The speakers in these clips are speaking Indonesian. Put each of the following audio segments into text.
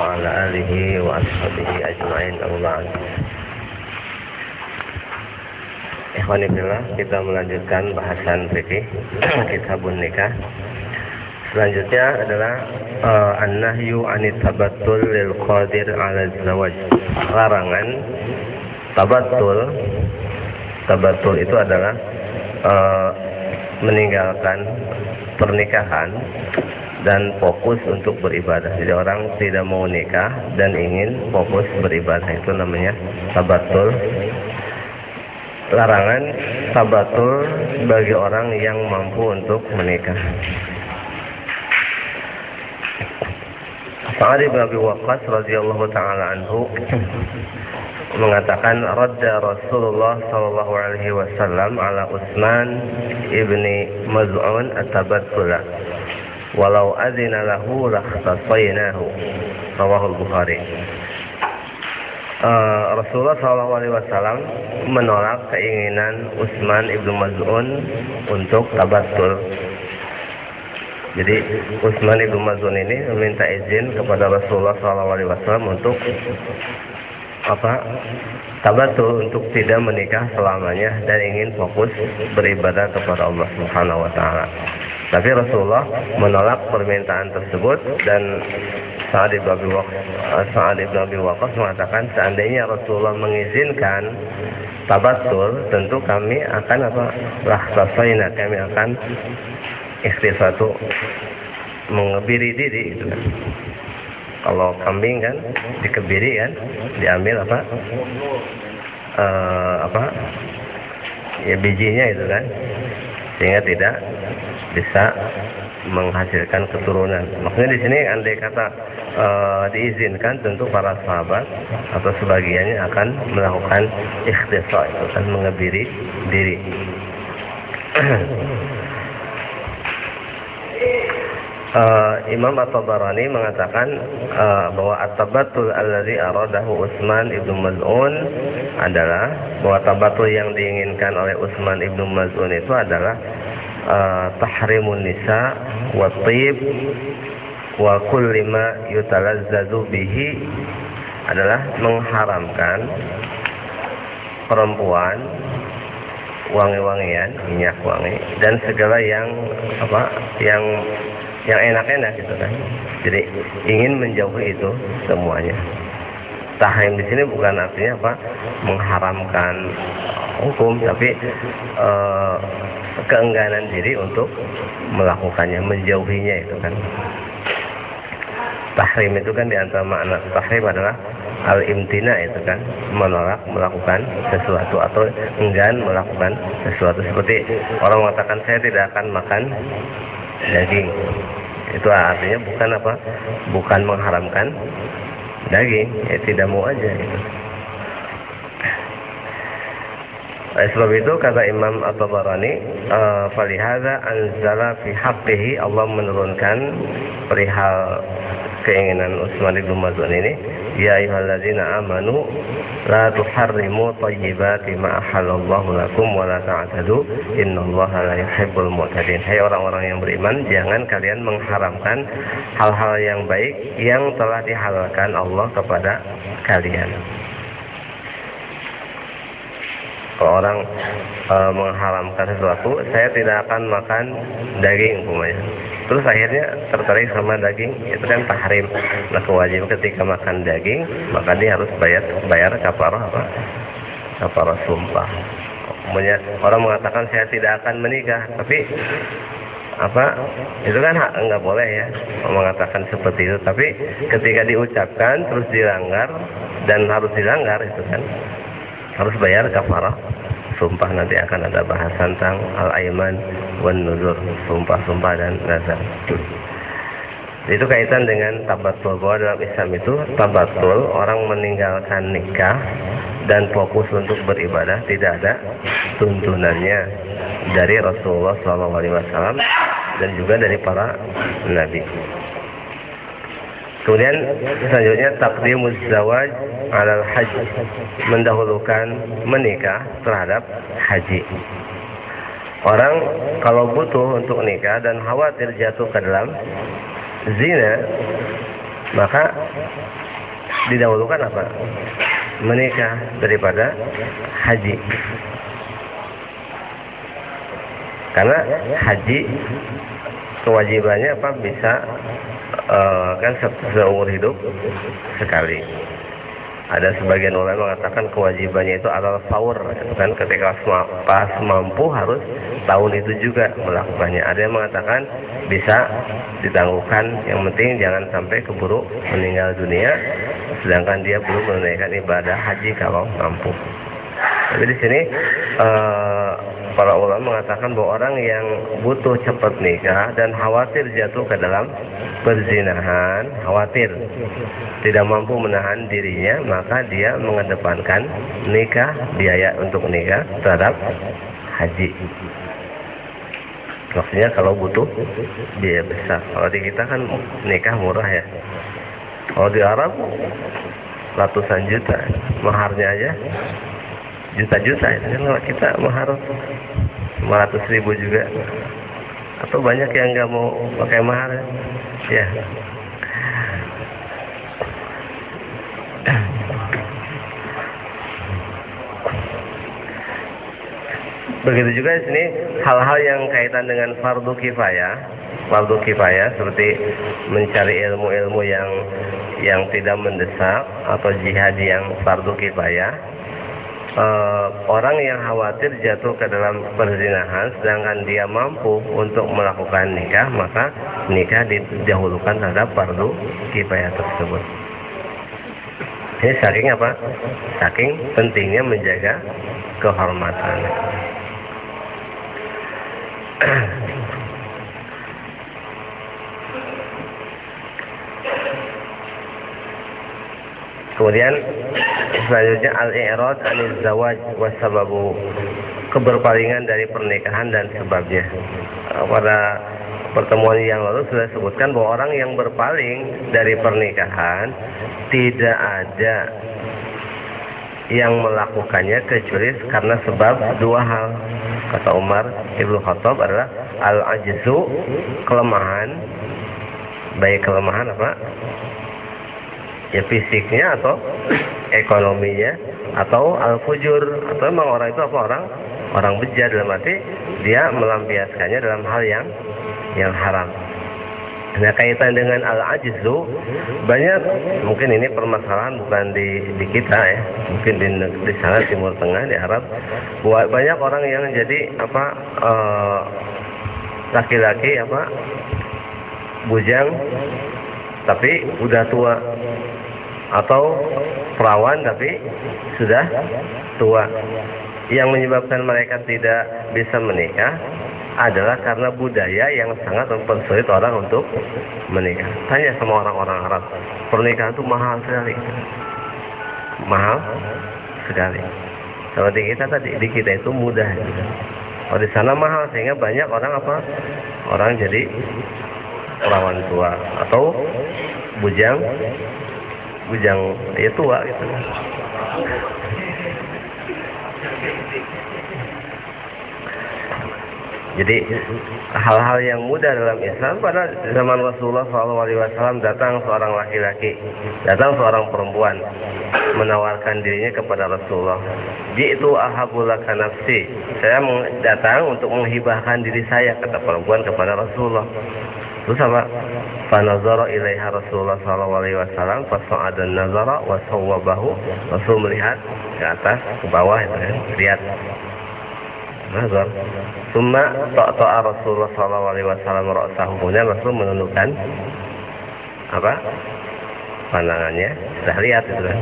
وعلى آله وأصحابه أجمعين أما Ikhwanillah kita melanjutkan bahasan fikih kitabun nikah. Selanjutnya adalah uh, an-nahyu anit tabattul lil qadir 'ala zawaj. Larangan tabattul. Tabattul itu adalah uh, meninggalkan pernikahan dan fokus untuk beribadah. Jadi orang tidak mau nikah dan ingin fokus beribadah itu namanya tabatul. Larangan tabatul bagi orang yang mampu untuk menikah. Sa'ad bin Abi Waqqas radhiyallahu taala anhu mengatakan radda Rasulullah sallallahu alaihi wasallam ala Utsman ibni Maz'un at-tabattula walau adzina lahu lakhtasainahu rawahul Bukhari uh, Rasulullah sallallahu alaihi wasallam menolak keinginan Utsman ibnu Maz'un untuk tabattul jadi Utsman ibnu Maz'un ini meminta izin kepada Rasulullah sallallahu alaihi wasallam untuk apa tabatul untuk tidak menikah selamanya dan ingin fokus beribadah kepada Allah Subhanahu wa taala. Tapi Rasulullah menolak permintaan tersebut dan Sa'ad ibn Abi Sa'ad ibn Abi Waqqas mengatakan seandainya Rasulullah mengizinkan tabatul, tentu kami akan apa? Rahsasaina, kami akan ikhtisatu mengebiri diri gitu kan. Kalau kambing kan dikebiri kan, diambil apa? Uh, apa? Ya bijinya itu kan. Sehingga tidak bisa menghasilkan keturunan. Maksudnya di sini andai kata e, diizinkan tentu para sahabat atau sebagiannya akan melakukan ikhtisa itu kan mengebiri diri. uh, Imam At-Tabarani mengatakan uh, bahwa at-tabatul alladzi aradahu Utsman ibnu Maz'un adalah bahwa tabatul yang diinginkan oleh Utsman ibnu Maz'un itu adalah tahrimun nisa wa tib wa kulli ma yutalazzazu bihi adalah mengharamkan perempuan wangi-wangian, minyak wangi dan segala yang apa yang yang enak-enak gitu kan. Jadi ingin menjauhi itu semuanya. Tahrim di sini bukan artinya apa mengharamkan hukum, tapi e, keengganan diri untuk melakukannya, menjauhinya itu kan. Tahrim itu kan di antara makna tahrim adalah al-imtina itu kan menolak melakukan sesuatu atau enggan melakukan sesuatu seperti orang mengatakan saya tidak akan makan daging itu artinya bukan apa bukan mengharamkan daging ya tidak mau aja gitu. Oleh sebab itu kata Imam At-Tabarani, uh, "Falihada anzala fi haqqihi Allah menurunkan perihal keinginan Utsman bin Maz'un ini, ya ayyuhalladzina amanu la tuharrimu thayyibati ma ahallallahu lakum wa la ta'tadu innallaha la yuhibbul mu'tadin. Hai orang-orang yang beriman, jangan kalian mengharamkan hal-hal yang baik yang telah dihalalkan Allah kepada kalian. Orang e, mengharamkan sesuatu, saya tidak akan makan daging umpamanya. Terus akhirnya tertarik sama daging, itu kan tahrim. Nah kewajiban ketika makan daging, maka dia harus bayar bayar kafarah apa? Kafarah sumpah. Umpamanya orang mengatakan saya tidak akan menikah, tapi apa itu kan hak nggak boleh ya mengatakan seperti itu tapi ketika diucapkan terus dilanggar dan harus dilanggar itu kan harus bayar kafarah sumpah nanti akan ada bahas tentang al-aiman wan nuzur sumpah-sumpah dan nazar itu kaitan dengan tabatul bahwa dalam Islam itu tabatul orang meninggalkan nikah dan fokus untuk beribadah tidak ada tuntunannya dari Rasulullah SAW dan juga dari para nabi. Kemudian selanjutnya takdimuz zawaj alal haji. Mendahulukan menikah terhadap haji. Orang kalau butuh untuk nikah dan khawatir jatuh ke dalam zina maka didahulukan apa? Menikah daripada haji. Karena haji kewajibannya apa? Bisa uh, kan seumur hidup sekali ada sebagian ulama mengatakan kewajibannya itu adalah power kan? Ketika pas mampu harus tahun itu juga melakukannya. Ada yang mengatakan bisa ditangguhkan yang penting jangan sampai keburu meninggal dunia sedangkan dia belum menunaikan ibadah haji kalau mampu. Tapi di sini uh, para ulama mengatakan bahwa orang yang butuh cepat nikah dan khawatir jatuh ke dalam perzinahan, khawatir tidak mampu menahan dirinya, maka dia mengedepankan nikah, biaya untuk nikah terhadap haji. Maksudnya kalau butuh biaya besar. Kalau di kita kan nikah murah ya. Kalau di Arab ratusan juta maharnya aja juta-juta kan kalau kita mahar 500 ribu juga. Atau banyak yang nggak mau pakai mahar ya. Begitu juga di sini hal-hal yang kaitan dengan fardu kifayah fardu kifayah seperti mencari ilmu-ilmu yang yang tidak mendesak atau jihad yang fardu kifayah uh, orang yang khawatir jatuh ke dalam perzinahan sedangkan dia mampu untuk melakukan nikah maka nikah didahulukan terhadap fardu kifayah tersebut ini saking apa? saking pentingnya menjaga kehormatan Kemudian selanjutnya al-i'rad anil zawaj wasababu keberpalingan dari pernikahan dan sebabnya. Pada pertemuan yang lalu sudah sebutkan bahwa orang yang berpaling dari pernikahan tidak ada yang melakukannya kecuali karena sebab dua hal. Kata Umar Ibnu Khattab adalah al-ajzu kelemahan. Baik kelemahan apa ya fisiknya atau ekonominya atau al-fujur. Atau memang orang itu apa? Orang orang bejat dalam arti dia melampiaskannya dalam hal yang yang haram. Nah kaitan dengan al-ajzu banyak mungkin ini permasalahan bukan di di kita ya. Mungkin di di sana timur tengah di Arab. Banyak orang yang jadi apa eh, laki-laki uh, apa bujang tapi udah tua atau perawan tapi sudah tua. Yang menyebabkan mereka tidak bisa menikah adalah karena budaya yang sangat mempersulit orang untuk menikah. Tanya sama orang-orang Arab, pernikahan itu mahal sekali. Mahal sekali. Seperti kita tadi, di kita itu mudah. Kalau di sana mahal sehingga banyak orang apa? Orang jadi perawan tua atau bujang bujang ya tua gitu jadi hal-hal yang mudah dalam Islam pada zaman Rasulullah SAW datang seorang laki-laki, datang seorang perempuan menawarkan dirinya kepada Rasulullah. Jitu ahabulaka nafsi. Saya datang untuk menghibahkan diri saya kata perempuan kepada Rasulullah. Terus apa? Fanazara ilaiha Rasulullah sallallahu alaihi wasallam fasa'ada nazara wa sawwabahu. Rasul melihat ke atas, ke bawah itu kan, lihat. Nazar. Summa ta'ta'a Rasulullah sallallahu alaihi wasallam ra'sahu. Kemudian Rasul menundukkan apa? pandangannya. Sudah lihat itu kan.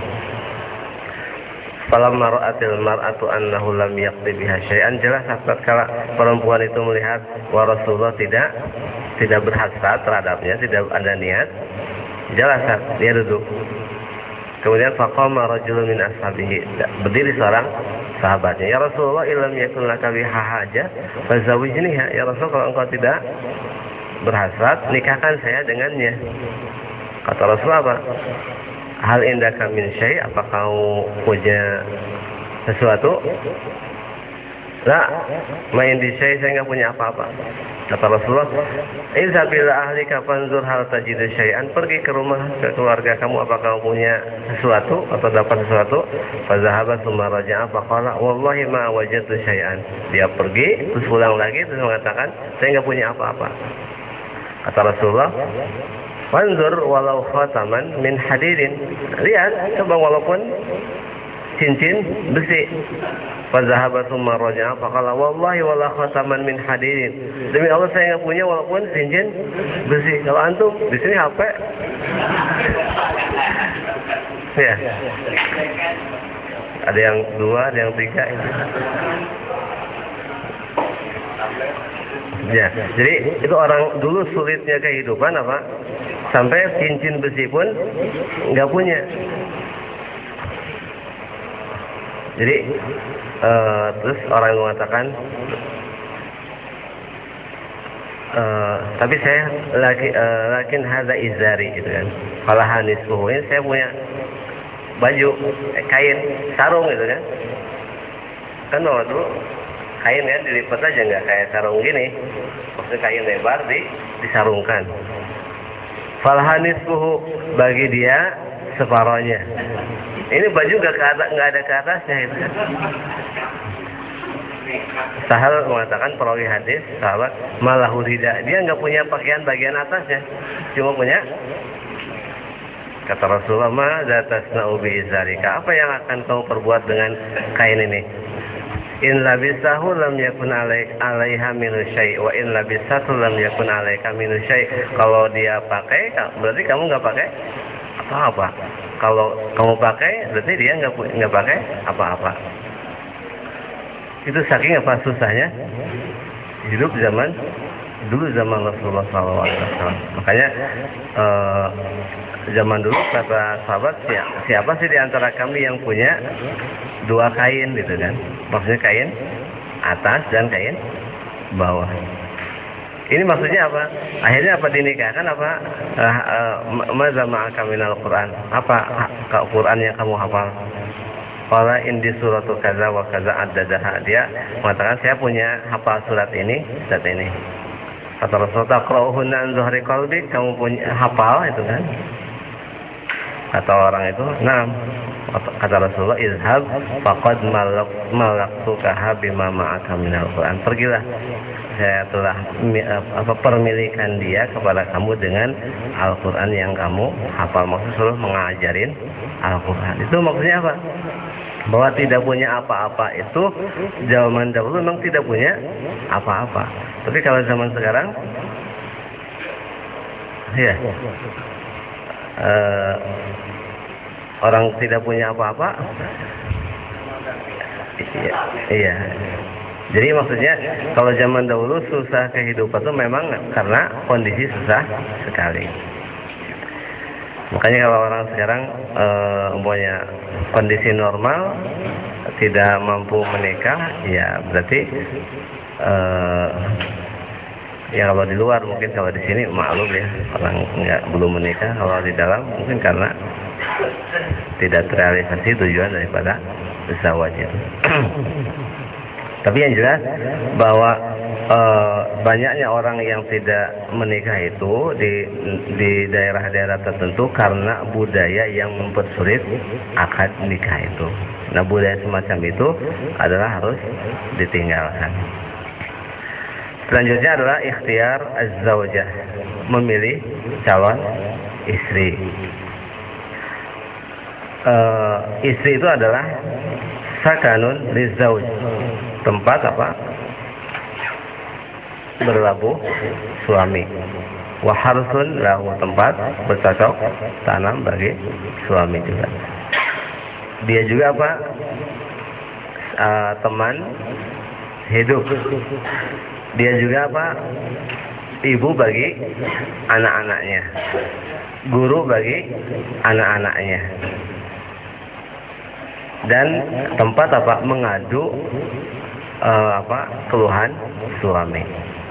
Falamma ra'atil mar'atu annahu lam yaqdi biha syai'an jelas saat kala perempuan itu melihat wa Rasulullah tidak tidak berhasrat terhadapnya, tidak ada niat, jelas dia duduk. Kemudian faqama rajulun min ashabihi. Berdiri seorang sahabatnya. Ya Rasulullah, ilam yakun laka biha haja, fazawijniha. Ya Rasul, kalau engkau tidak berhasrat, nikahkan saya dengannya. Kata Rasul apa? Hal indaka min syai, apa kau punya sesuatu? Nah, main di saya saya nggak punya apa-apa. Kata Rasulullah, Izhabila ahli kafanzur hal tajidu syai'an. Pergi ke rumah, ke keluarga kamu. Apa kamu punya sesuatu atau dapat sesuatu? Fazahaba summa raja'a faqala wallahi ma wajadtu syai'an. Dia pergi, terus pulang lagi, terus mengatakan, saya nggak punya apa-apa. Kata Rasulullah, Wanzur walau khataman min hadirin. Lihat, coba walaupun cincin besi. Fazahaba summa raja'a faqala wallahi wala khataman min hadirin. Demi Allah saya nggak punya walaupun cincin besi. Kalau antum di sini HP. ya. Ada yang dua, ada yang tiga. Ya, jadi itu orang dulu sulitnya kehidupan apa? Sampai cincin besi pun nggak punya. Jadi uh, terus orang yang mengatakan uh, tapi saya lagi uh, lakin hadza izari gitu kan. Kalau hanis ini saya punya baju eh, kain sarung gitu kan. Kan waktu kain ya dilipat aja nggak kayak sarung gini. Maksudnya kain lebar di disarungkan. Falhanis bagi dia separohnya. Ini baju nggak ke atas, nggak ada ke atasnya itu. Sahal mengatakan perawi hadis sahabat malahul tidak. Dia nggak punya pakaian bagian atasnya cuma punya. Kata Rasulullah ma datasna ubi izarika apa yang akan kau perbuat dengan kain ini? In labisahu lam yakun alaik alaiha minu syai wa in labisatu lam yakun alaika minu syai. Kalau dia pakai berarti kamu nggak pakai apa-apa kalau kamu pakai berarti dia nggak nggak pakai apa-apa. Itu saking apa susahnya? Hidup zaman dulu zaman Rasulullah SAW makanya eh, zaman dulu kata sahabat siapa, siapa sih di antara kami yang punya dua kain? Gitu kan. Maksudnya kain atas dan kain bawah ini maksudnya apa? Akhirnya apa dinikahkan apa? Uh, uh, Maza ma'aka minal Quran. Apa Quran yang kamu hafal? Qala indi suratu kaza wa kaza addadaha. Dia mengatakan saya punya hafal surat ini, surat ini. Kata Rasulullah, "Qra'uhunna an zuhri qalbi." Kamu punya hafal itu kan? Kata orang itu, "Nah." Kata Rasulullah, "Izhab faqad malaktukaha bima ma'aka minal Quran." Pergilah saya telah apa permilikan dia kepada kamu dengan Al-Qur'an yang kamu hafal maksud suruh mengajarin Al-Qur'an. Itu maksudnya apa? Bahwa tidak punya apa-apa itu zaman dahulu memang tidak punya apa-apa. Tapi kalau zaman sekarang ya uh, orang tidak punya apa-apa iya, iya jadi maksudnya kalau zaman dahulu susah kehidupan itu memang karena kondisi susah sekali. Makanya kalau orang sekarang e, kondisi normal tidak mampu menikah, ya berarti e, ya kalau di luar mungkin kalau di sini maklum ya orang nggak belum menikah kalau di dalam mungkin karena tidak terrealisasi tujuan daripada wajib. Tapi yang jelas bahwa e, banyaknya orang yang tidak menikah itu di di daerah-daerah tertentu karena budaya yang mempersulit akad nikah itu. Nah budaya semacam itu adalah harus ditinggalkan. Selanjutnya adalah ikhtiar az-zawjah, memilih calon istri. E, istri itu adalah sakanun lizauj tempat apa? Berlabuh suami. Waharsun lahu tempat bercocok tanam bagi suami juga. Dia juga apa? Uh, teman hidup. Dia juga apa? Ibu bagi anak-anaknya. Guru bagi anak-anaknya dan tempat apa mengadu uh, apa keluhan suami.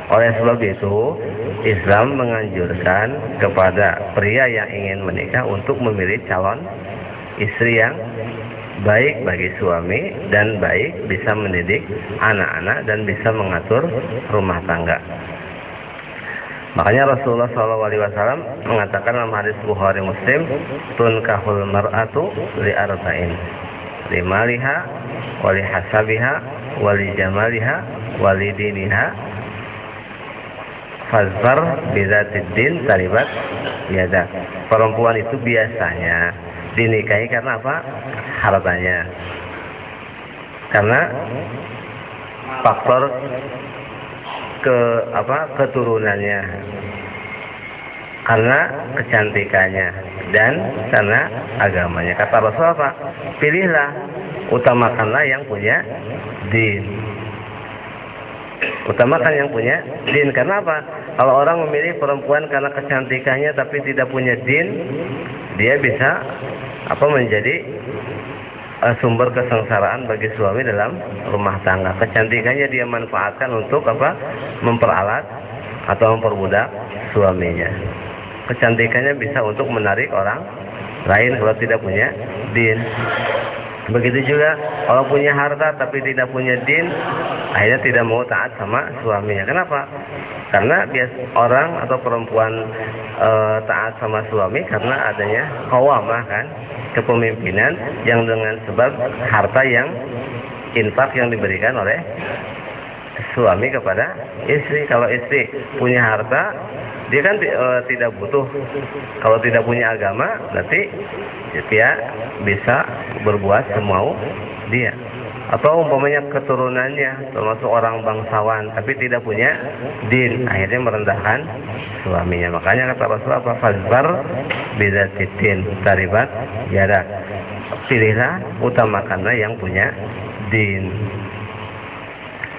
Oleh sebab itu, Islam menganjurkan kepada pria yang ingin menikah untuk memilih calon istri yang baik bagi suami dan baik bisa mendidik anak-anak dan bisa mengatur rumah tangga. Makanya Rasulullah SAW mengatakan dalam hadis Bukhari Muslim, tunkahul mar'atu li arba'in, li maliha, wali hasabiha, wali jamaliha, wali diniha, fazfar bizatiddin taribat yada. Perempuan itu biasanya dinikahi karena apa? Hartanya. Karena faktor ke apa keturunannya karena kecantikannya dan karena agamanya kata Rasul apa pilihlah utamakanlah yang punya din utamakan yang punya din karena apa kalau orang memilih perempuan karena kecantikannya tapi tidak punya din dia bisa apa menjadi uh, sumber kesengsaraan bagi suami dalam rumah tangga. Kecantikannya dia manfaatkan untuk apa? Memperalat atau memperbudak suaminya. Kecantikannya bisa untuk menarik orang lain kalau tidak punya din. Begitu juga kalau punya harta tapi tidak punya din, akhirnya tidak mau taat sama suaminya. Kenapa? Karena bias orang atau perempuan e, taat sama suami karena adanya kawamah kan, kepemimpinan yang dengan sebab harta yang infak yang diberikan oleh suami kepada istri. Kalau istri punya harta, dia kan e, tidak butuh. Kalau tidak punya agama, berarti dia bisa berbuat semau dia. Atau umpamanya keturunannya termasuk orang bangsawan tapi tidak punya din, akhirnya merendahkan suaminya. Makanya kata Rasulullah apa? Fazbar titin taribat jarak. Pilihlah utamakanlah yang punya din.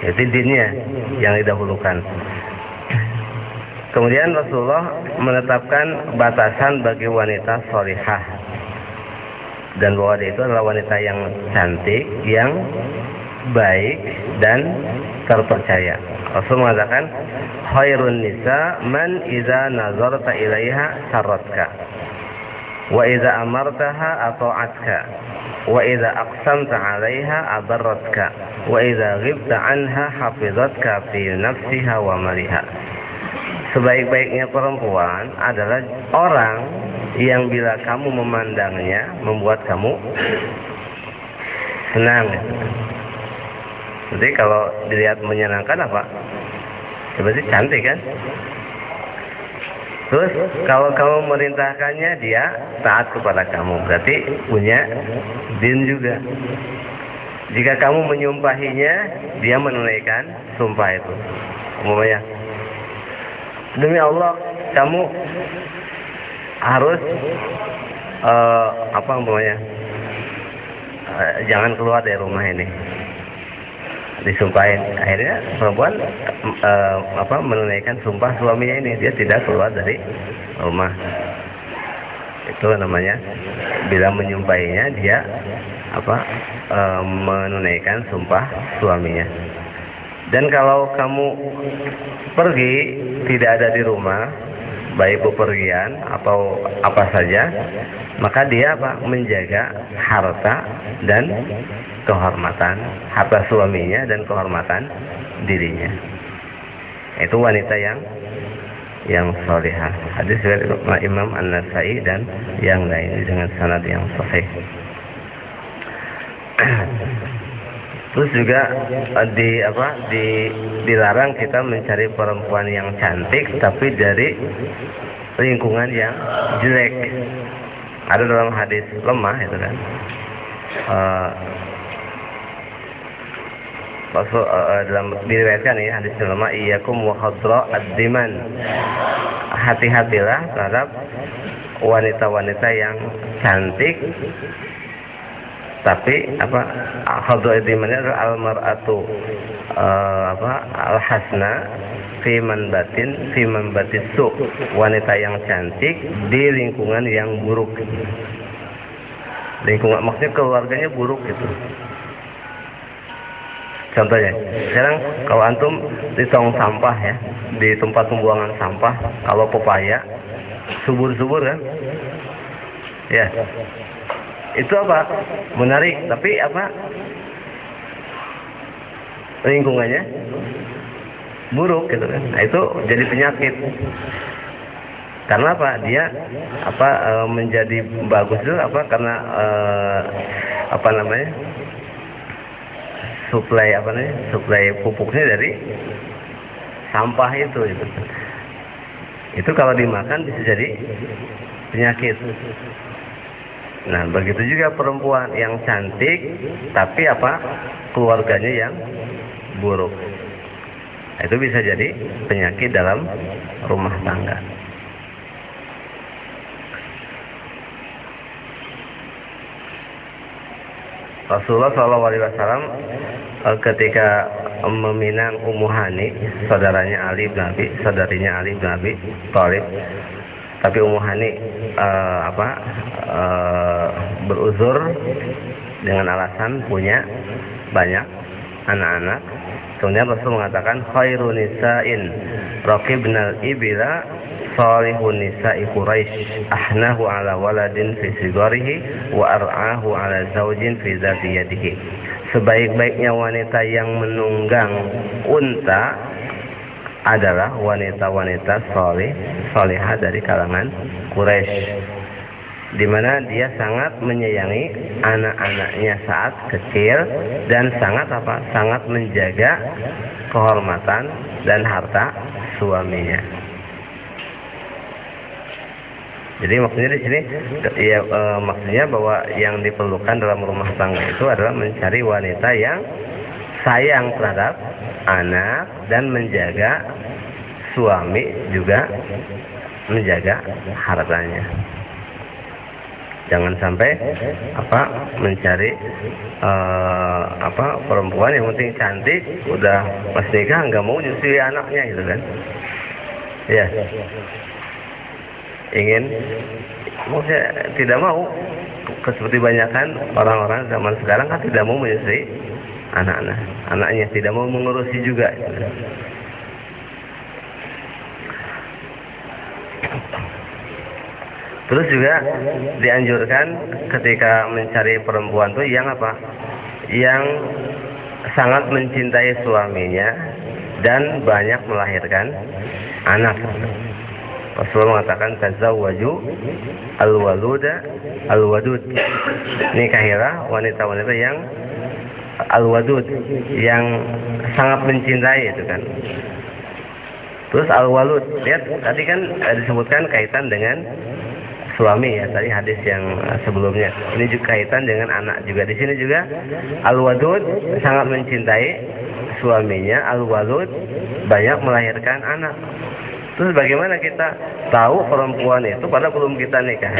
Jadi dinnya yang didahulukan. Kemudian Rasulullah menetapkan batasan bagi wanita solihah dan bahwa dia itu adalah wanita yang cantik, yang baik dan terpercaya. Rasul mengatakan, "Khairun nisa man idza nazarta ilaiha sarratka wa idza amartaha ata'atka wa idza aqsamta 'alaiha abarratka wa idza ghibta 'anha hafizatka fi nafsiha wa maliha." Sebaik-baiknya perempuan adalah orang yang bila kamu memandangnya membuat kamu senang. Jadi kalau dilihat menyenangkan apa? Seperti cantik kan? Terus kalau kamu merintahkannya dia taat kepada kamu, berarti punya din juga. Jika kamu menyumpahinya, dia menunaikan sumpah itu. Umumnya demi Allah kamu harus uh, apa namanya uh, jangan keluar dari rumah ini. Disumpahin. Akhirnya perempuan uh, apa menunaikan sumpah suaminya ini. Dia tidak keluar dari rumah. Itu namanya bila menyumpahinya dia apa uh, menunaikan sumpah suaminya dan kalau kamu pergi tidak ada di rumah, baik bepergian atau apa saja, maka dia apa? menjaga harta dan kehormatan harta suaminya dan kehormatan dirinya. Itu wanita yang yang solihah. Hadis dari Imam An-Nasai dan yang lain dengan sanad yang sahih. Terus juga eh, di apa di dilarang kita mencari perempuan yang cantik tapi dari lingkungan yang jelek. Ada dalam hadis lemah itu kan. Uh, Rasul uh, dalam diriwayatkan ya hadis lemah iyyakum wa khadra ad-diman. Hati-hatilah terhadap wanita-wanita yang cantik tapi apa khadra idimannya almaratu uh, apa alhasna fi batin fi batin su wanita yang cantik di lingkungan yang buruk. Lingkungan maksudnya keluarganya buruk gitu. Contohnya sekarang kalau antum di tong sampah ya di tempat pembuangan sampah kalau pepaya subur-subur kan? Ya. Itu apa? Menarik, tapi apa? Lingkungannya buruk gitu kan. Nah, itu jadi penyakit. Karena apa? Dia apa e, menjadi bagus itu apa? Karena e, apa namanya? Suplai apa namanya? Suplai pupuknya dari sampah itu itu. Itu kalau dimakan bisa jadi penyakit. Nah, begitu juga perempuan yang cantik tapi apa? keluarganya yang buruk. Nah, itu bisa jadi penyakit dalam rumah tangga. Rasulullah SAW eh, ketika meminang Ummu Hani, saudaranya Ali bin Abi, saudarinya Ali bin Abi Thalib. Tapi Ummu Hani uh, apa uh, beruzur dengan alasan punya banyak anak-anak. Kemudian Rasul mengatakan khairun nisa'in raqibnal ibila salihun nisa'i Quraisy ahnahu ala waladin fi sigarihi wa ar'ahu ala zaujin fi dzati yadihi. Sebaik-baiknya wanita yang menunggang unta adalah wanita-wanita soleh, soleha dari kalangan Quraisy di mana dia sangat menyayangi anak-anaknya saat kecil dan sangat apa? sangat menjaga kehormatan dan harta suaminya. Jadi maksudnya di sini ya e, maksudnya bahwa yang diperlukan dalam rumah tangga itu adalah mencari wanita yang sayang terhadap anak dan menjaga suami juga menjaga hartanya. Jangan sampai apa mencari uh, apa perempuan yang penting cantik udah pas nikah nggak mau nyusui anaknya gitu kan. Ya ingin maksudnya tidak mau seperti banyakkan orang-orang zaman sekarang kan tidak mau menyusui anak-anak anaknya tidak mau mengurusi juga. Terus juga dianjurkan ketika mencari perempuan tuh yang apa? Yang sangat mencintai suaminya dan banyak melahirkan anak. Rasulullah mengatakan tazawwaju al-waluda al-wadud. Nikahilah wanita-wanita yang al-wadud yang sangat mencintai itu kan. Terus al-walud, lihat tadi kan disebutkan kaitan dengan suami ya tadi hadis yang eh, sebelumnya. Ini juga kaitan dengan anak juga. Di sini juga al-wadud sangat mencintai suaminya, al-walud banyak melahirkan anak. Terus bagaimana kita tahu perempuan itu pada belum kita nikah,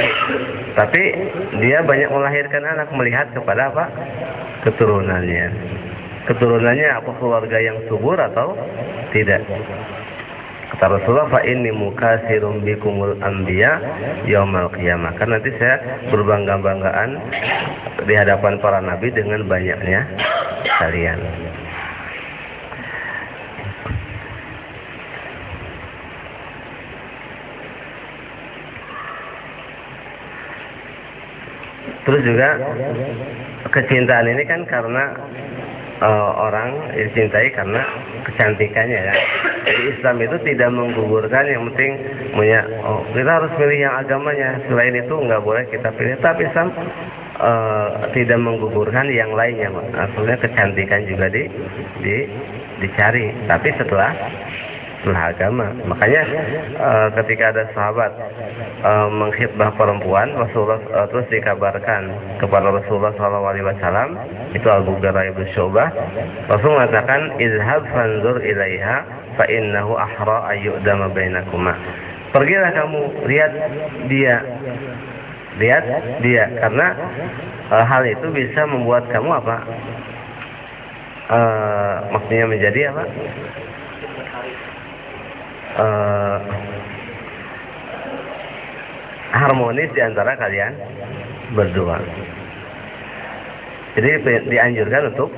tapi dia banyak melahirkan anak melihat kepada apa keturunannya. Keturunannya apa keluarga yang subur atau tidak? Kata Rasulullah, fa inni mukasirum bikumul anbiya yaumal qiyamah. Karena nanti saya berbangga-banggaan di hadapan para nabi dengan banyaknya kalian. Terus juga kecintaan ini kan karena uh, orang dicintai karena kecantikannya ya. Jadi Islam itu tidak menggugurkan yang penting punya oh kita harus pilih yang agamanya. Selain itu nggak boleh kita pilih. Tapi Islam uh, tidak menggugurkan yang lainnya. Maksudnya kecantikan juga di, di dicari. Tapi setelah setelah agama. Makanya uh, ketika ada sahabat uh, mengkhidbah perempuan, Rasulullah uh, terus dikabarkan kepada Rasulullah SAW itu Abu bin Syubah. Rasul mengatakan, "Izhab fanzur ilaiha fa innahu ahra ayyudama bainakuma." Pergilah kamu lihat dia. Lihat dia karena uh, hal itu bisa membuat kamu apa? Uh, maksudnya menjadi apa? Uh, harmonis di antara kalian berdua. Jadi dianjurkan untuk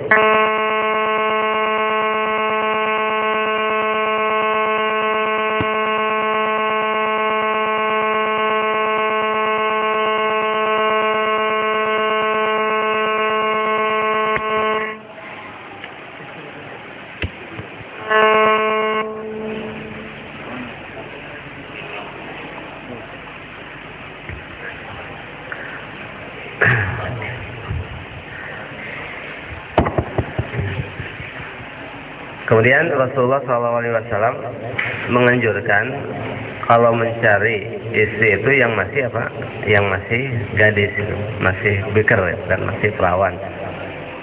Kemudian Rasulullah SAW menganjurkan kalau mencari istri itu yang masih apa? Yang masih gadis masih biker ya, dan masih perawan.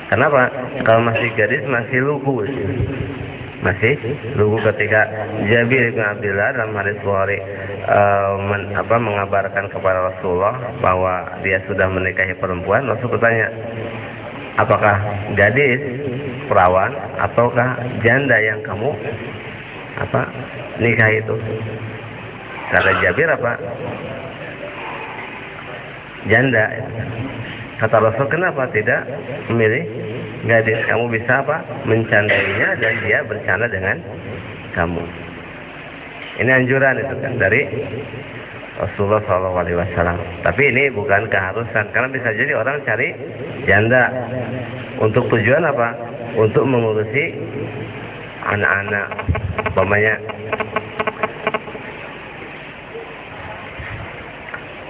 Kenapa? Kalau masih gadis masih lugu. Masih lugu ketika Jabir bin Abdullah dalam hadis Bukhari uh, men, apa, mengabarkan kepada Rasulullah bahwa dia sudah menikahi perempuan, Rasul bertanya, apakah gadis perawan ataukah janda yang kamu apa nikah itu? Kata Jabir apa? Janda. Kata Rasul kenapa tidak memilih? Gadis kamu bisa apa? Mencandainya dan dia bercanda dengan kamu. Ini anjuran itu kan dari Rasulullah SAW. Tapi ini bukan keharusan karena bisa jadi orang cari janda. Untuk tujuan apa? Untuk mengurusi anak-anak, umpamanya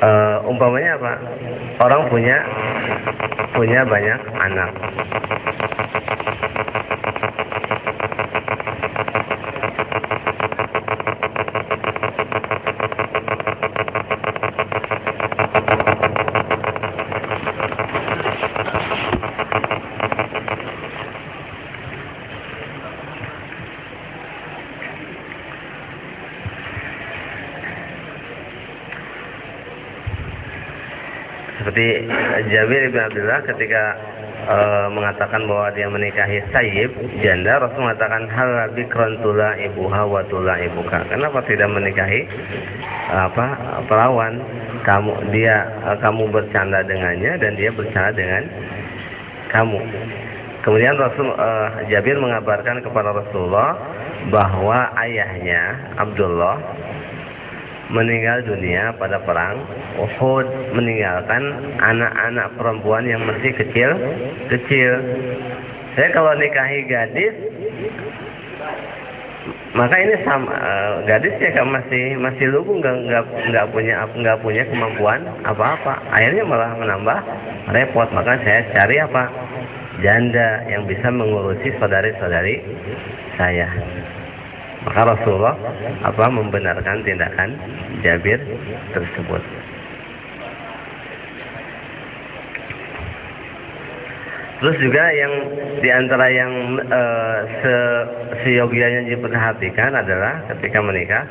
uh, umpamanya apa? Orang punya punya banyak anak. Seperti Jabir bin Abdullah ketika e, mengatakan bahwa dia menikahi Sayyib janda, Rasul mengatakan hal bikron tula ibuha wa tula ibuka. Kenapa tidak menikahi apa perawan? Kamu dia e, kamu bercanda dengannya dan dia bercanda dengan kamu. Kemudian Rasul e, Jabir mengabarkan kepada Rasulullah bahwa ayahnya Abdullah meninggal dunia pada perang Uhud. Meninggalkan anak-anak perempuan yang masih kecil kecil. Saya kalau nikahi gadis maka ini sama uh, gadis ya kan masih masih lugu nggak nggak nggak punya nggak punya kemampuan apa-apa. Akhirnya malah menambah repot. Maka saya cari apa? Janda yang bisa mengurusi saudari-saudari saya maka Rasulullah apa membenarkan tindakan Jabir tersebut. Terus juga yang di antara yang e, se seyogianya diperhatikan adalah ketika menikah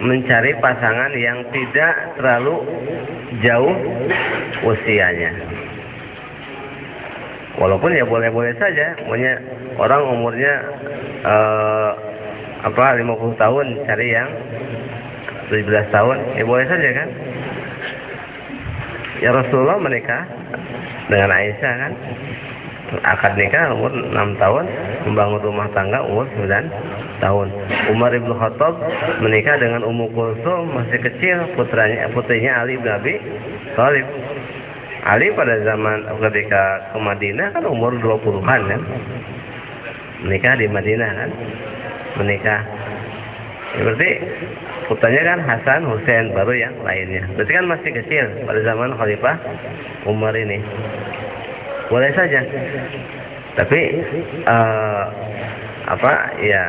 mencari pasangan yang tidak terlalu jauh usianya. Walaupun ya boleh-boleh saja, punya orang umurnya e, apa 50 tahun cari yang 17 tahun. Ya boleh saja kan? Ya Rasulullah menikah dengan Aisyah kan? Akad nikah umur 6 tahun membangun rumah tangga umur 9 tahun. Umar ibn Khattab menikah dengan Ummu Kulsum masih kecil putranya putrinya Ali bin Abi Thalib. Ali pada zaman ketika ke Madinah kan umur 20-an kan? Menikah di Madinah kan menikah. Ya, berarti putranya kan Hasan Hussein baru yang lainnya. Berarti kan masih kecil pada zaman Khalifah Umar ini. Boleh saja. Tapi uh, apa ya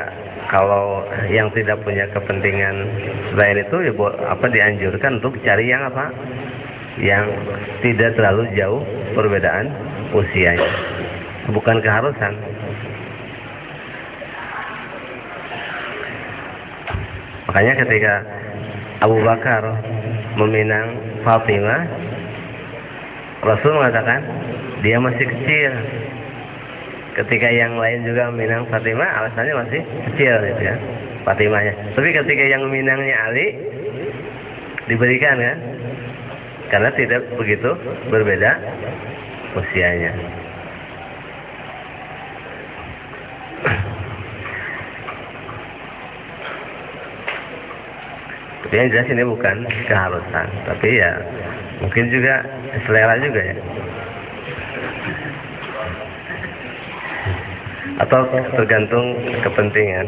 kalau yang tidak punya kepentingan selain itu ya apa dianjurkan untuk cari yang apa? Yang tidak terlalu jauh perbedaan usianya. Bukan keharusan Makanya ketika Abu Bakar meminang Fatimah, Rasul mengatakan dia masih kecil. Ketika yang lain juga meminang Fatimah, alasannya masih kecil gitu ya, Fatimahnya. Tapi ketika yang meminangnya Ali, diberikan kan, karena tidak begitu berbeda usianya. Yang jelas ini bukan keharusan, tapi ya mungkin juga selera juga ya. Atau tergantung kepentingan.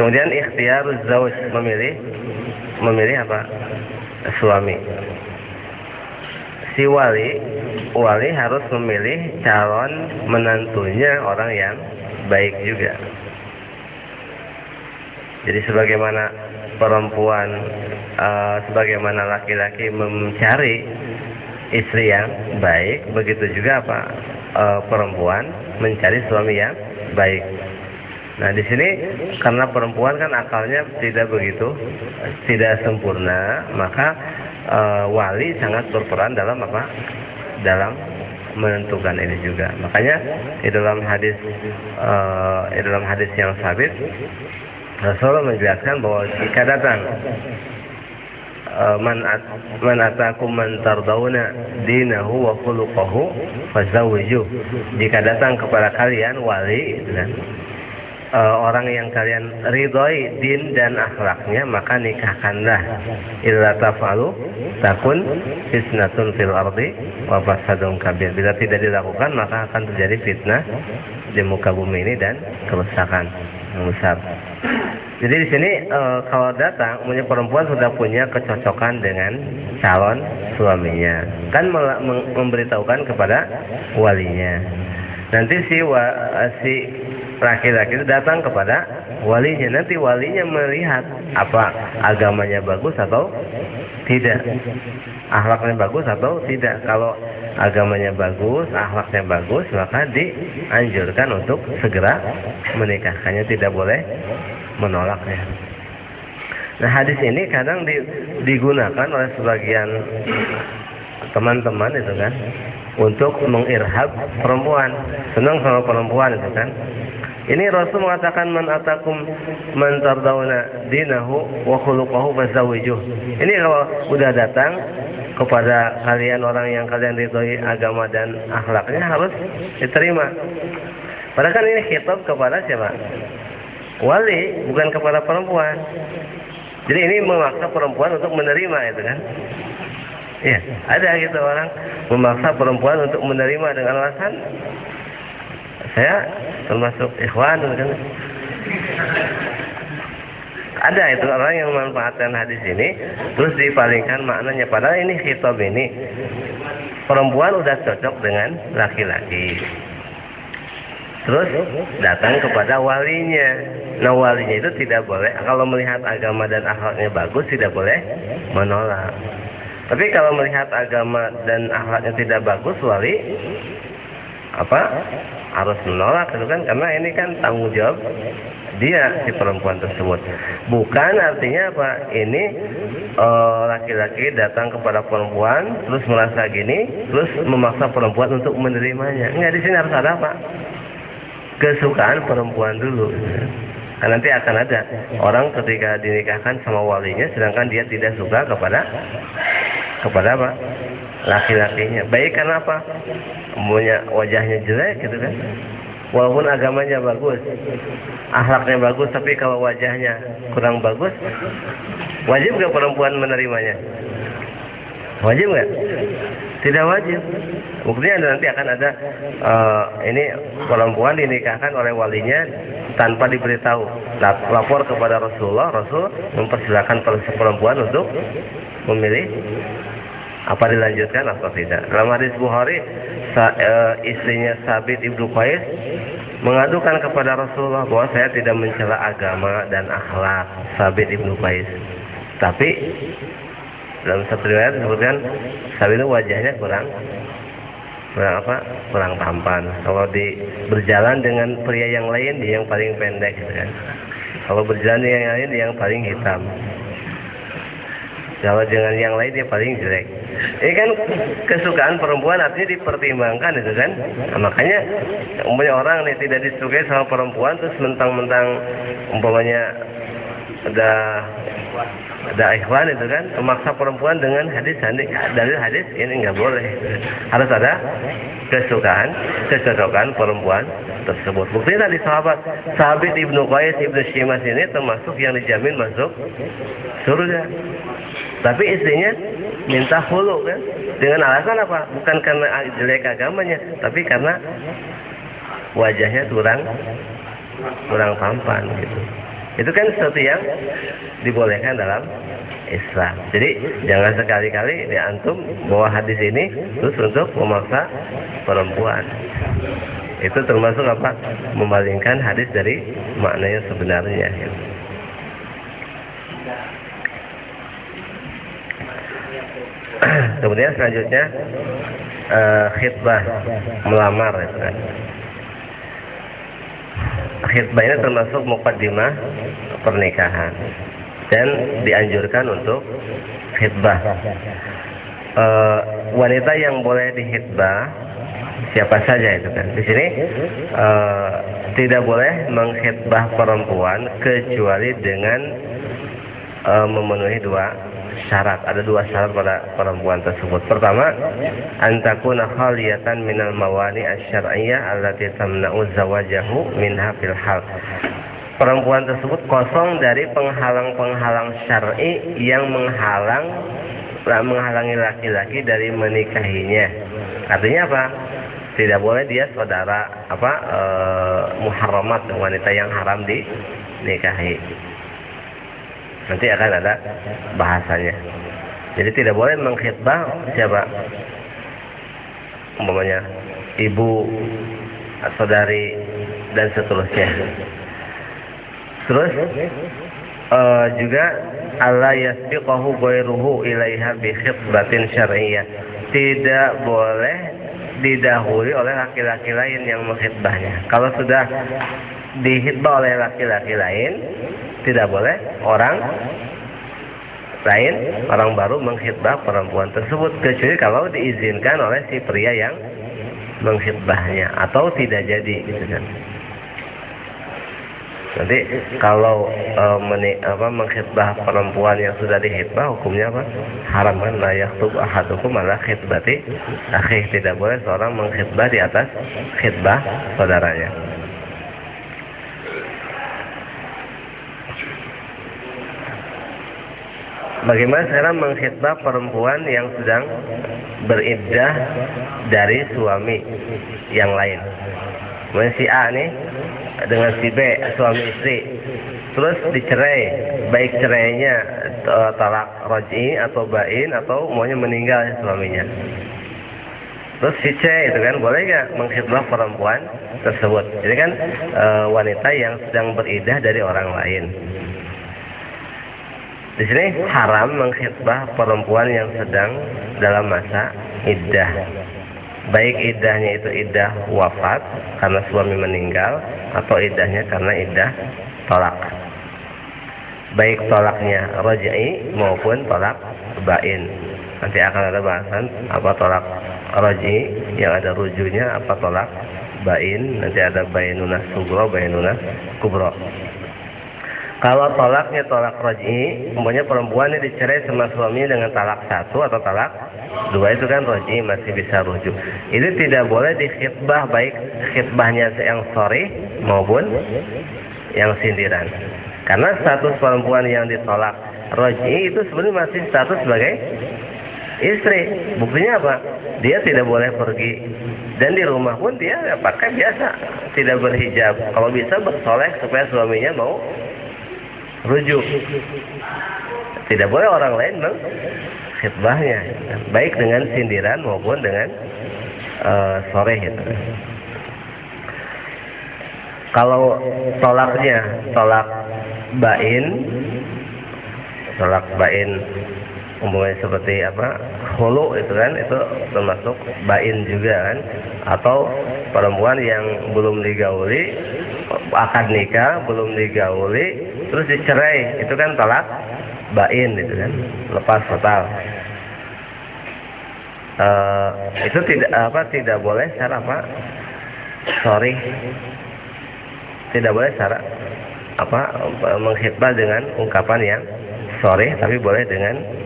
Kemudian ikhtiar zauj memilih memilih apa? Suami. si wali wali harus memilih calon menantunya orang yang baik juga. Jadi sebagaimana perempuan uh, sebagaimana laki-laki mencari istri yang baik, begitu juga apa uh, perempuan mencari suami yang baik. Nah di sini karena perempuan kan akalnya tidak begitu, tidak sempurna, maka e, wali sangat berperan dalam apa? Dalam menentukan ini juga. Makanya di dalam hadis e, di dalam hadis yang sabit Rasulullah menjelaskan bahwa jika datang e, man at, man atakum man tardawna dinahu wa khuluquhu fazawwiju jika datang kepada kalian wali kan uh, orang yang kalian ridhoi din dan akhlaknya maka nikahkanlah. Illa tafalu takun fitnatun fil ardi wa fasadun kabir. Bila tidak dilakukan maka akan terjadi fitnah di muka bumi ini dan kerusakan yang besar jadi di sini e, kalau datang punya perempuan sudah punya kecocokan dengan calon suaminya kan memberitahukan kepada walinya nanti si wa, si laki-laki itu datang kepada walinya. Nanti walinya melihat apa agamanya bagus atau tidak. Akhlaknya bagus atau tidak. Kalau agamanya bagus, akhlaknya bagus, maka dianjurkan untuk segera menikahkannya. Tidak boleh menolaknya. Nah hadis ini kadang digunakan oleh sebagian teman-teman itu kan untuk mengirhab perempuan senang sama perempuan itu kan ini Rasul mengatakan man atakum man tardawna dinahu wa khuluquhu fazawijuh. Ini kalau udah datang kepada kalian orang yang kalian ridhoi agama dan akhlaknya harus diterima. Padahal kan ini khitab kepada siapa? Wali, bukan kepada perempuan. Jadi ini memaksa perempuan untuk menerima itu kan? Iya, ada gitu orang memaksa perempuan untuk menerima dengan alasan saya termasuk ikhwan kan ada itu orang yang memanfaatkan hadis ini terus dipalingkan maknanya padahal ini khitab ini perempuan udah cocok dengan laki-laki terus datang kepada walinya. Nah walinya itu tidak boleh kalau melihat agama dan akhlaknya bagus tidak boleh menolak. Tapi kalau melihat agama dan akhlaknya tidak bagus wali apa harus menolak itu kan? Karena ini kan tanggung jawab dia si perempuan tersebut. Bukan artinya apa? Ini eh, laki-laki uh, datang kepada perempuan terus merasa gini terus memaksa perempuan untuk menerimanya. Enggak di sini harus ada apa kesukaan perempuan dulu. Kan nanti akan ada orang ketika dinikahkan sama walinya sedangkan dia tidak suka kepada kepada apa? Laki-lakinya. Baik karena apa? Punya wajahnya jelek gitu kan? Walaupun agamanya bagus akhlaknya bagus tapi kalau wajahnya kurang bagus wajib gak perempuan menerimanya wajib gak tidak wajib. Buktinya nanti akan ada uh, ini perempuan dinikahkan oleh walinya tanpa diberitahu. Lapor kepada Rasulullah Rasul mempersilahkan perempuan untuk memilih apa dilanjutkan atau tidak. Dalam hadis Bukhari sa, e, istrinya Sabit ibnu Qais mengadukan kepada Rasulullah bahwa saya tidak mencela agama dan akhlak Sabit ibnu Qais. Tapi dalam satu riwayat disebutkan Sabit itu wajahnya kurang kurang apa kurang tampan kalau di berjalan dengan pria yang lain dia yang paling pendek gitu kan kalau berjalan dengan yang lain dia yang paling hitam kalau dengan yang lain dia paling jelek. Ini kan kesukaan perempuan artinya dipertimbangkan itu kan. Nah, makanya umpamanya orang nih tidak disukai sama perempuan terus mentang-mentang umpamanya ada ada ikhwan itu kan memaksa perempuan dengan hadis hadis dari hadis ini nggak boleh harus ada kesukaan kecocokan perempuan tersebut buktinya tadi sahabat sahabat ibnu Qais ibnu Syimas ini termasuk yang dijamin masuk surga tapi istrinya minta hulu kan. Dengan alasan apa? Bukan karena jelek agamanya, tapi karena wajahnya kurang kurang tampan gitu. Itu kan sesuatu yang dibolehkan dalam Islam. Jadi jangan sekali-kali di antum bawa hadis ini terus untuk memaksa perempuan. Itu termasuk apa? Memalingkan hadis dari maknanya sebenarnya. Kemudian selanjutnya uh, khidbah melamar itu Khidbah ini termasuk mukaddimah pernikahan dan dianjurkan untuk khidbah. Uh, wanita yang boleh dihitbah siapa saja itu kan. Di sini uh, tidak boleh mengkhidbah perempuan kecuali dengan uh, memenuhi dua syarat. Ada dua syarat pada perempuan tersebut. Pertama, antakuna khaliyatan minal mawani asyariyah allati tamna'u zawajahu minha fil hal perempuan tersebut kosong dari penghalang-penghalang syar'i yang menghalang menghalangi laki-laki dari menikahinya. Artinya apa? Tidak boleh dia saudara apa e, muharramat wanita yang haram dinikahi. Nanti akan ada bahasanya. Jadi tidak boleh mengkhidbah siapa? Umpamanya ibu, saudari dan seterusnya. Terus uh, juga Allah yasbiqahu ghairuhu ilaiha bi khitbatin syar'iyyah. Tidak boleh didahului oleh laki-laki lain yang menghitbahnya. Kalau sudah dihitbah oleh laki-laki lain, tidak boleh orang lain, orang baru menghitbah perempuan tersebut kecuali kalau diizinkan oleh si pria yang menghitbahnya atau tidak jadi gitu kan. Nanti kalau e, meni, apa mengkhidbah perempuan yang sudah dihitbah hukumnya apa? Haram kan la yahtub ahadukum ala khidbati akhih tidak boleh seorang mengkhidbah di atas khidbah saudaranya. Bagaimana sekarang mengkhidbah perempuan yang sedang beriddah dari suami yang lain? Mungkin si A nih dengan si B suami istri. Terus dicerai baik cerainya uh, talak roji atau bain atau maunya meninggal suaminya. Terus si C itu kan boleh nggak mengkhidbah perempuan tersebut? Jadi kan e, wanita yang sedang beridah dari orang lain di sini haram mengkhidbah perempuan yang sedang dalam masa iddah. Baik idahnya itu idah wafat karena suami meninggal atau idahnya karena idah tolak. Baik tolaknya rojai maupun tolak bain. Nanti akan ada bahasan apa tolak rojai yang ada rujunya apa tolak bain. Nanti ada bainunas kubro bainunas kubro kalau tolaknya tolak roji, umpamanya perempuan ini dicerai sama suaminya dengan talak satu atau talak dua itu kan roji masih bisa rujuk. Itu tidak boleh dikhidbah baik khidbahnya yang sorry maupun yang sindiran. Karena status perempuan yang ditolak roji itu sebenarnya masih status sebagai istri. Buktinya apa? Dia tidak boleh pergi dan di rumah pun dia ya, pakai biasa, tidak berhijab. Kalau bisa bersoleh supaya suaminya mau rujuk. Tidak boleh orang lain khidbahnya, baik dengan sindiran maupun dengan uh, sore itu. Kalau tolaknya tolak bain, tolak bain umumnya seperti apa hulu itu kan itu termasuk bain juga kan atau perempuan yang belum digauli akan nikah belum digauli terus dicerai itu kan talak bain itu kan lepas total uh, itu tidak apa tidak boleh secara apa sorry tidak boleh secara apa menghitbah dengan ungkapan yang sorry tapi boleh dengan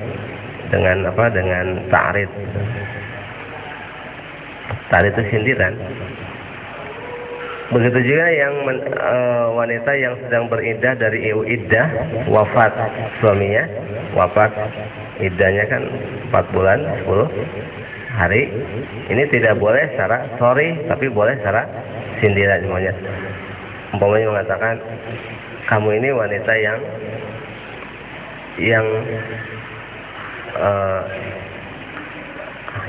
dengan apa dengan ta'rid. Itu sindiran. Begitu juga yang men, e, wanita yang sedang beridah dari iu iddah wafat suaminya wafat iddahnya kan 4 bulan 10 hari. Ini tidak boleh secara sorry tapi boleh secara sindiran semuanya. Umpamanya mengatakan kamu ini wanita yang yang uh,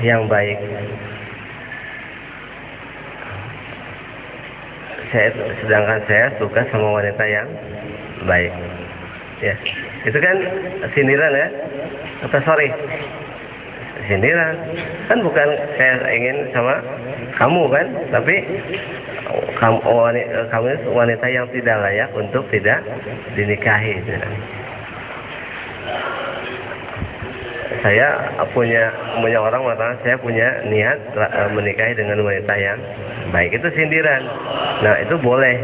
yang baik. Saya sedangkan saya suka sama wanita yang baik. Ya itu kan sindiran ya? Atau sorry? Sindiran. Kan bukan saya ingin sama kamu kan? Tapi kamu wanita, kamu wanita yang tidak layak untuk tidak dinikahi saya punya punya orang mengatakan saya punya niat uh, menikahi dengan wanita yang baik. Itu sindiran. Nah itu boleh.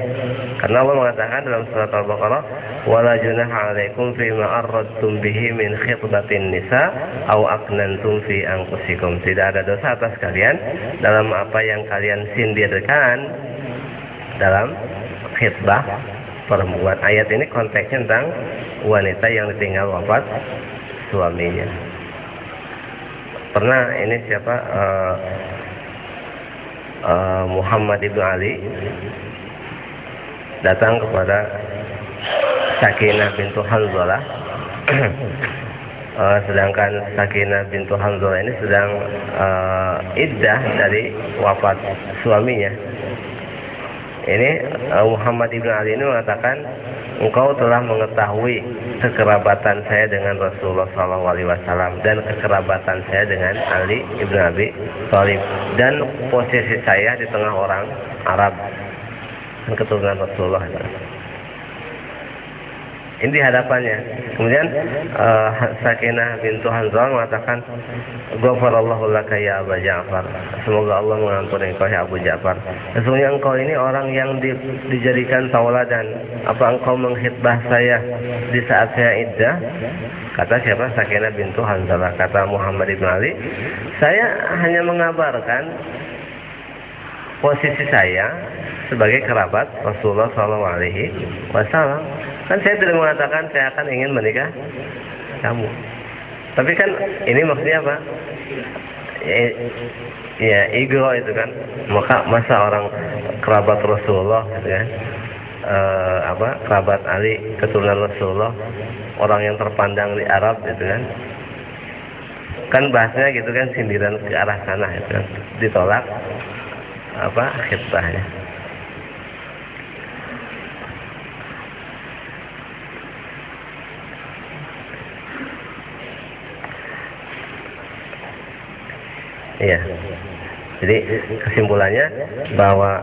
Karena Allah mengatakan dalam surat Al-Baqarah wala junaha alaikum fi ma arradtum bihi min khitbatin nisa aw aknantum fi anfusikum. Tidak ada dosa atas kalian dalam apa yang kalian sindirkan dalam khitbah perempuan. Ayat ini konteksnya tentang wanita yang ditinggal wafat suaminya pernah ini siapa uh, uh, Muhammad ibnu Ali datang kepada Sakinah bintu Hanzalah. Uh, sedangkan Sakinah bintu Hanzalah ini sedang uh, iddah dari wafat suaminya. Ini uh, Muhammad ibnu Ali ini mengatakan engkau telah mengetahui kekerabatan saya dengan Rasulullah SAW dan kekerabatan saya dengan Ali ibn Abi Thalib dan posisi saya di tengah orang Arab dan keturunan Rasulullah. Ini hadapannya. Kemudian uh, Sakinah bintu Hanzal mengatakan, "Ghafarallahu laka ya Abu Ja'far." Semoga Allah mengampuni engkau ya Abu Ja'far. Sesungguhnya engkau ini orang yang di, dijadikan tauladan. Apa engkau menghitbah saya di saat saya iddah? Kata siapa? Sakinah bintu Hanzalah. Kata Muhammad ibn Ali, "Saya hanya mengabarkan posisi saya sebagai kerabat Rasulullah SAW. Kan saya tidak mengatakan saya akan ingin menikah kamu. Tapi kan ini maksudnya apa? Ya, ya ego itu kan. Maka masa orang kerabat Rasulullah gitu kan. E, apa kerabat Ali keturunan Rasulullah orang yang terpandang di Arab gitu kan kan bahasnya gitu kan sindiran ke arah sana gitu kan ditolak apa khidbahnya Iya. Jadi kesimpulannya bahwa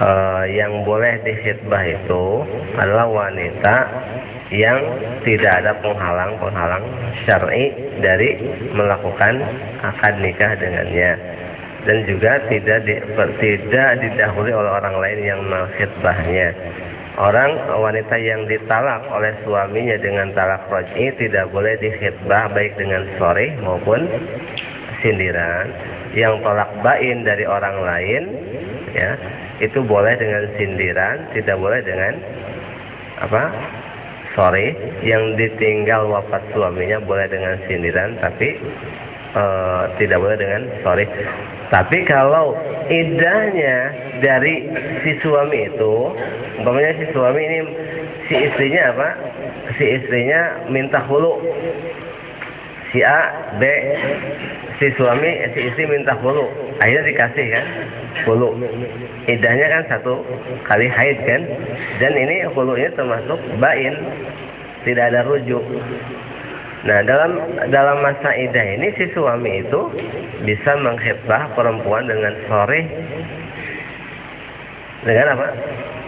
e, yang boleh dihitbah itu adalah wanita yang tidak ada penghalang-penghalang syar'i dari melakukan akad nikah dengannya dan juga tidak di, tidak didahului oleh orang lain yang menghitbahnya. Orang wanita yang ditalak oleh suaminya dengan talak roj'i tidak boleh dihitbah baik dengan sore maupun sindiran yang tolak bain dari orang lain ya itu boleh dengan sindiran tidak boleh dengan apa sorry yang ditinggal wafat suaminya boleh dengan sindiran tapi e, tidak boleh dengan sorry. Tapi kalau idahnya dari si suami itu umpamanya si suami ini si istrinya apa? Si istrinya minta hulu si A B si suami si istri minta hulu akhirnya dikasih kan? Hulu idahnya kan satu kali haid kan? Dan ini hulunya termasuk bain. Tidak ada rujuk. Nah dalam dalam masa idah ini si suami itu bisa menghitbah perempuan dengan sore dengan apa?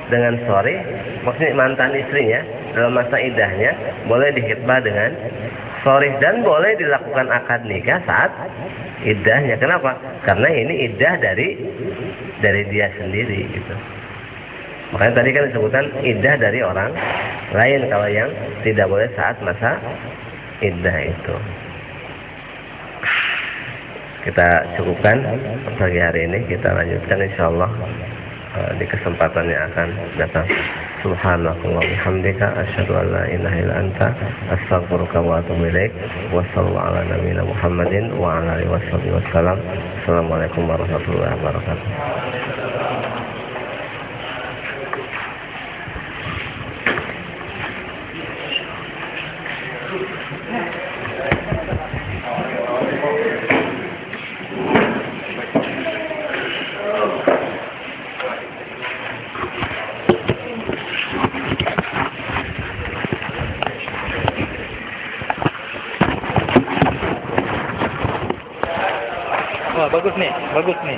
Dengan sore maksudnya mantan istrinya dalam masa idahnya boleh dihitbah dengan sorry dan boleh dilakukan akad nikah saat idahnya. Kenapa? Karena ini idah dari dari dia sendiri gitu. Makanya tadi kan disebutkan idah dari orang lain kalau yang tidak boleh saat masa idah itu. Kita cukupkan pagi hari ini kita lanjutkan insya Allah uh, di kesempatan yang akan datang. Subhanallah asyhadu an la ilaha wa atubu ilaik. Wa ala alihi wasallam. Assalamualaikum warahmatullahi wabarakatuh. Bagus nih, bagus nih.